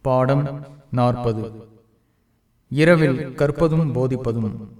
பாடம் நாற்பது. இரவில் கற்பதும் போதிப்பதும்.